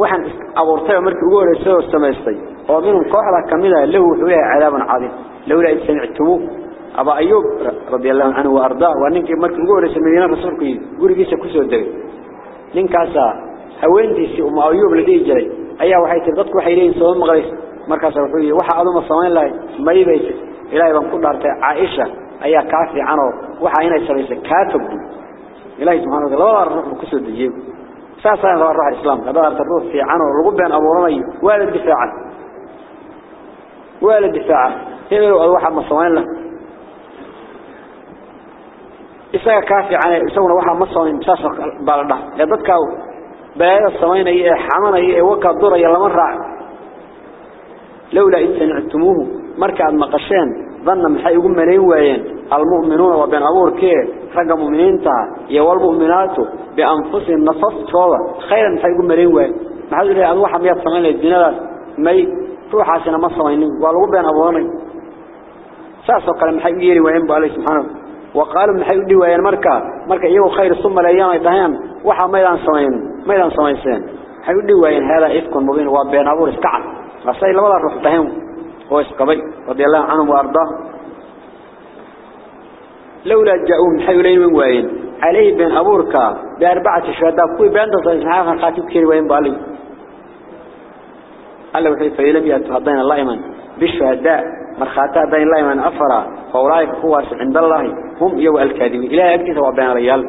waxaan abuurtay markii ugu horeysay oo samaystay oo minhum kooxda kamida lahu wuxuu leeyahay cadaaban cadiim lawla id rasuulku gurigiisa ku soo degay ninkaasa haweentiisii uma ayub la dhigi jiray ayaa waxay tiri dadku waxay leeyihiin soo maqlays markaas wuxuu yiri waxa aad uma samayn lahayd maybaysa ilaahay baan ku dhaartay Aisha ayaa ka fiican oo waxa inay samaysay ka tagdo ilaahay subhanahu wa ta'ala ruux ku soo dejiyay ساسا هو الروح الإسلام هذا الروح في عنه ورغب بين أبو رمي ولا الدفاع ولا الدفاع هنا الواحد مصوين له إساق كافي عنه يسوون واحد مصوين ساسا بالله يضدك بلايا الصوين أي حمنا أي وكا الدور يلا مرة لولا إن سمعتموه مركع المقشين ظن محي يقول مليون وين. المؤمنون وبين أبور كيه رقم مؤمنين تا يوال مؤمنات بأنفسهم نصف صوبة خيرا محي يقول مليون وين. ما حد يقول أن واحد ميات سمين للدينة مي روح عشان ما صوينين والغو بين أبورين ساسو قال محي يقول وين بألي سبحانه. وقالوا محي يقول وين مركا. مركا يو خير ثم الأيام يدهيان وحا ميدان صوين ميدان صوين سين. محي يقول وين هذا إفك مبين أبور اسكعب أصلا لما لا روح دهيان هو اسقبي رضي الله عنه وأرضاه. لولا جاءوا من حيولين من وين عليه بين أبوركا بأربعة شهداء. كوي بين تصحيحها خاتب كيري وين بالي. قال وحي فإلم يتفضين الله إيمان. بالشهداء مرخاتاء بين الله إيمان أفرا فأولئك قواس عند الله هم يو الكاذبين إلهي أكتس وبين ريال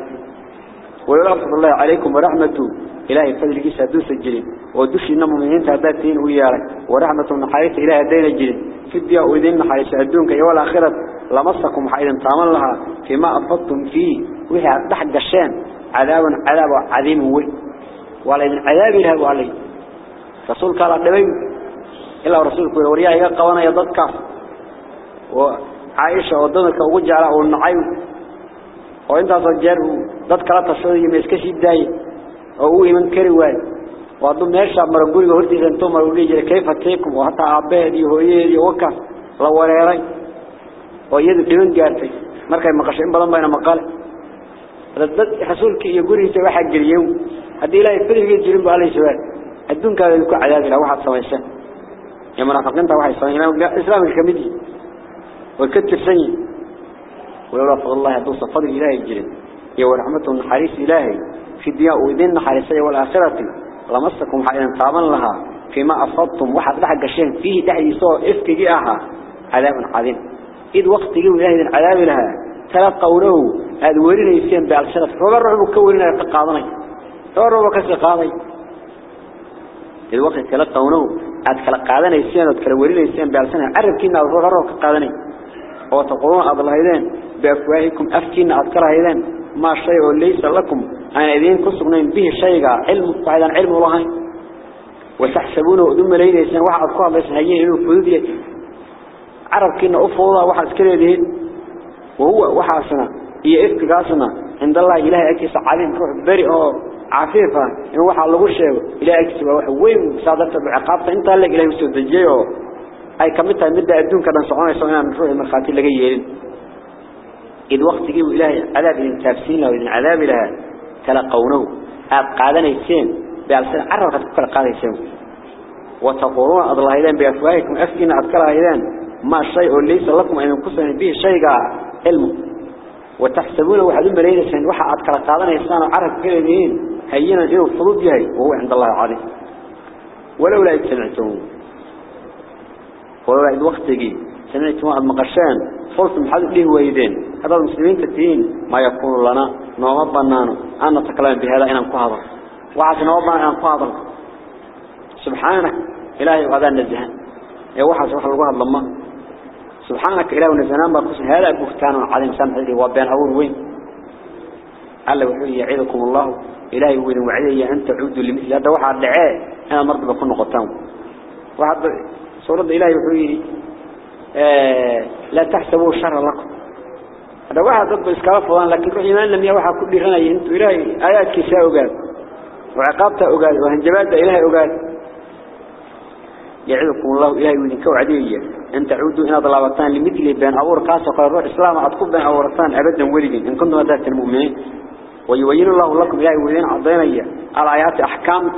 ولولا أفضل الله عليكم ورحمته إلهي فضل كيس هدوس الجلين ودوش من هنت هداتين ويارك. ورحمة النحاية إلهي هدين الجلين في الدياء وإذن نحاية هدونك يوم الآخرة. لمسكم حيث تعمل لها فيما أفضتم فيه. وهي ضحك الشان عذاب عذاب عظيم هو. ولكن عذاب له عليه رسول قال النبي. إلا رسولك ورياه يقوانا يضدك وعائشة وضدك وجعل والنعيم وانت صجر ضدك لا waay waadu meesha maraguriga hortiisa intuu mar u leeyahay kayfa teekum waxa aabeed iyo hooyeed iyo waka la wareeray oo iyadu dhiban gaartay markay maqasho in badan bayna maqale dad rasuulkii iyo gurigiisa waxa geliyay hadii ilaahay fadhiga jirin baa la soo adduunkaada ku cadaabi lahaa waxaad samaysan يا منافقين تروح يسوون إسلام الكمدي وكتر ولولا فضل الله يدوس فضل إلهي الجرم يا ورحمة حريص إلهي. في الدنيا وإذن حريصية والآخرة. لمسكم حقا طابا لها. فيما أصبتم واحد لحق الشيء فيه دحي صور إفك جاءها عذاب عظيم. إذ وقت جيو إلهي العذاب لها. تلقوا له ورنا يسين بالسنة فبرعوا بكورنا قاضني. فبرعوا بكسر قاضي إذ وقت تلقوا له aad kala qaadanayseen oo kala warinayseen baalsana arabkiina aad hore أو تقولون أبلا هذين بأفواهكم أفكين أذكر هذين ما الشيء ليس لكم أنا هذين كنتم به الشيء علم فعلا علم الله وتحسبونه دم لين يسنا واحد أذكر بس هيين إنه فضية عرف كنا أفضل واحد أذكر هذين وهو واحد سنة هي إفك قاسنا عند الله إله أكيس عليهم روح بريء عفيفة إنه واحد الله إله أكيس وحوين سادته بعقابته انت اللي إله يسود أي كمتها مدة أدون كذا صعونا يسوينا من روح المرخاتي لقيين إذ وقت جيو إلهي عذاب إذن تافسين له إذن عذاب لها تلقونه. قادنا يسين. بألسان عرفة تذكر قادنا يسين. وتقولون أضل هيدان بأفواهكم أفكين أذكر هيدان ما الشيء ليس لكم أن ينقصن به شيء علمه وتحسبونه واحد ملايين سنة واحد أذكر قادنا يسان وعرف كلمين هينا إنه فضود يهي. وهو عند الله عظيم ولولا إذ ولولا إذ وقت جي سمعتم المقشان قلتم حد ليه ويدين هذا المسلمين تتين ما يقول لنا نواب بنانو. أن نتكلم بهذا إن انقهضر وعد نواب إن انقهضر سبحانك. إلهي وهذا النزهان يا واحد سبحانه الله لما. سبحانك إله ونزهان بقص هذا بختان عظيم سمحه وبين أول وين. قال له يعيدكم الله. إلهي وين وعدي أن تعودوا لمثل هذا واحد دعاء. أنا مرض بكون قطام واحد سورة إلهي وحي آه لا تحسبوا شر لكم. هذا واحد ضد إسكاف فلان لكن روح إيمان لم يوحى كل غنى أنتم إلهي آيات كساء أقال وعقابته أقال وهنجبات إلهي أقال يعظكم الله إلهي وين كوعدية أن تعودوا إلى ضلابتان لمثل بين أور قاسة قال روح إسلام أتقب بين أورتان أبدا ولدين إن كنتم ذات المؤمنين. ويبين الله لكم إلهي وين عضينية الآيات أحكام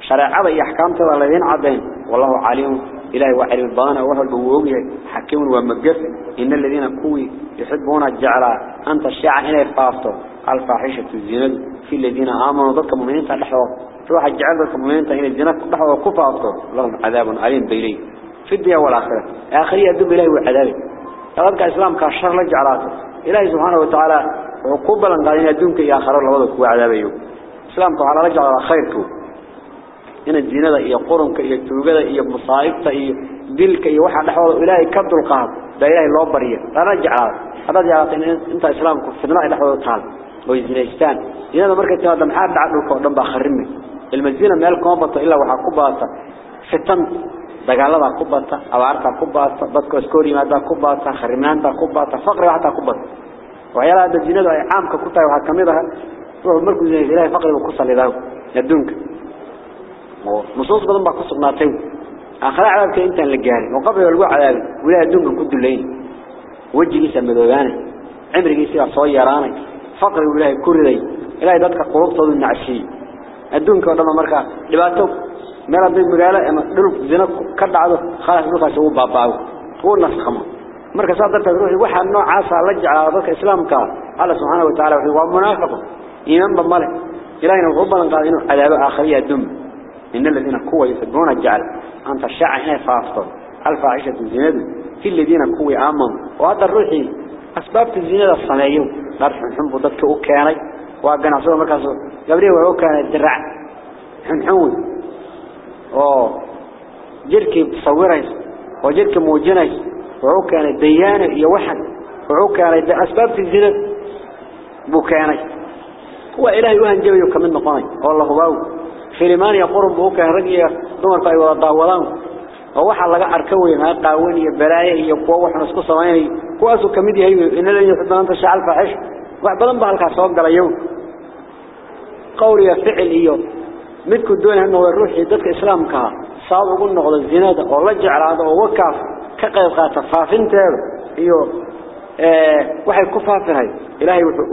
شرائع أي أحكام ترى الذين عضين والله عليم. إلهي وحرم البانا وهو البوغي حكيم ومقف إن الذين كوي يحبون الجعل أنت الشيعة هنا يفافتوا الفاحشة الزنا في الذين آمنوا ذلك مؤمنين تلحوا روح الجعل ذلك مؤمنين هنا الزنا تلحوا وكفافتوا لهم عذاب عليم بيلي. في الدنيا والآخرة. آخرية الدب إلهي وعذابه تغذك إسلام كالشر لجعلاته إلهي سبحانه وتعالى وقبلا قال إن الدنك يا آخر الله وذلك وعذابه إسلام تعالى رجع على خيركم إن الدين ذا إياه قرنك إياه توجد إياه مصائبك إياه دلك إياه واحد لحوال إلهي كبد القهب دا إياه الله برية فرجع هذا جعلت إن أنت إسلامك في النار إلى حوال طال ويزنيشتان دين ذا مركز هذا محارد عدلك ودنبا خرمي المدينة ما يلقى مبطة إلا وحا قباطة فتن دقال الله قباطة أو عارتها قباطة بدكو اسكوري مادا قباطة خرمان دا قباطة فقر واحدة قباطة وعيالا هذا الدين ذا عامك كتا يوحا كميرها روح المركز إلهي فقر وقصة لذاك يدونك نصوص بدن بقى قصر ناطيو آخر عذابك انت لجاني وقبل الوعى عذاب ولا دون الكد اللين وجهي سمى ذوباني عمري يسير صويراني فقر الله كردي إلهي دادك قلوب طول النعشي الدون كوضم مركا. لباتوك مالا بيد مريالا إما قلوب زينك كرد عدو خلاص بقى سوو باباو. هو الناس خمع مركا صادرت الروحي وحا النوع عاصى لجع على ذلك إسلام كار الله سبحانه وتعالى وحيه ومنافقه. إيمان بمالك. إلهي نوضب لنقاذ إنه عذاب آخرية الدنب إن الذين قوة يسبون الجعل. أن تشع هنا فاصطر الفاحشة الزنا في الذين قوة آمن وهذا الروح أسباب الزناد الصنايعي نعرف نحن بضدك أوكاني وأجن عصوا مركزه جبريل وأوكاني الدرع. حنحون. أو جلك بصوره وجلك موجنه وأوكاني ديانة يوحد وأوكاني أسباب الزناد بوكاني هو إلهي وهن جويك من نقاي الله هو سليمان يقرب بوكا رجيا دمر قاي ولا ضاولان وواحا لغا اركا وينها قاوين يا بلايا يا قوا وحنا اسكو سمايني كواسو كميد هي ان لا يخدان تشع الفحش وبعدن با هلكا سو غلا يوم قوري فعل يوم مد كو دون انه روحي دك اسلام كا صاب ugu noqdo zinada oo la jiclaado oo waka ka qayb qaata faafinta iyo ee waxay ku faafirahay ilaahay wuxuu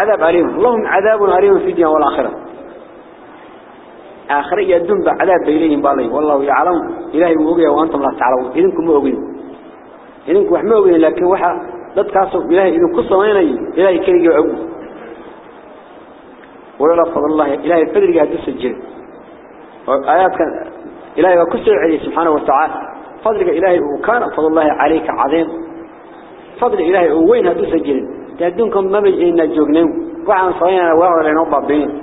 عذاب عليهم اللهم عذاب عليهم في الدنيا والآخرة. آخر يا الدنيا عذاب بيليهم بالله. والله يعلم. إلهي وأبيه وأنتم لا تعلمون. إذنكم مؤمنين إذنكم وحما مؤمنين لكن وحا ضد كاسو إلهي إذن قصة وين إلهي كريم يعبو ولا فضل الله إلهي فدر قاعد يسجل. وآيات كان إلهي وكسر عليه سبحانه وتعالى. فضلك إلهي وكان فضل الله عليك عظيم. فضل إلهي وين هدو سجل تهدونكم ما بيجينا جوجنين وعن صينا وعلى نوبا بين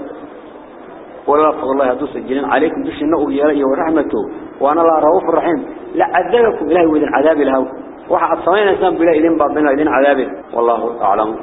ولا فضل الله هدو سجلين عليكم دش النقو يرأي ورحمته. وأنا الله رؤوف الرحيم لا عذبكم إلهي وذن عذاب الهو. وحد صينا سنب إلهي إذن بابنا إذن عذابه والله أعلم.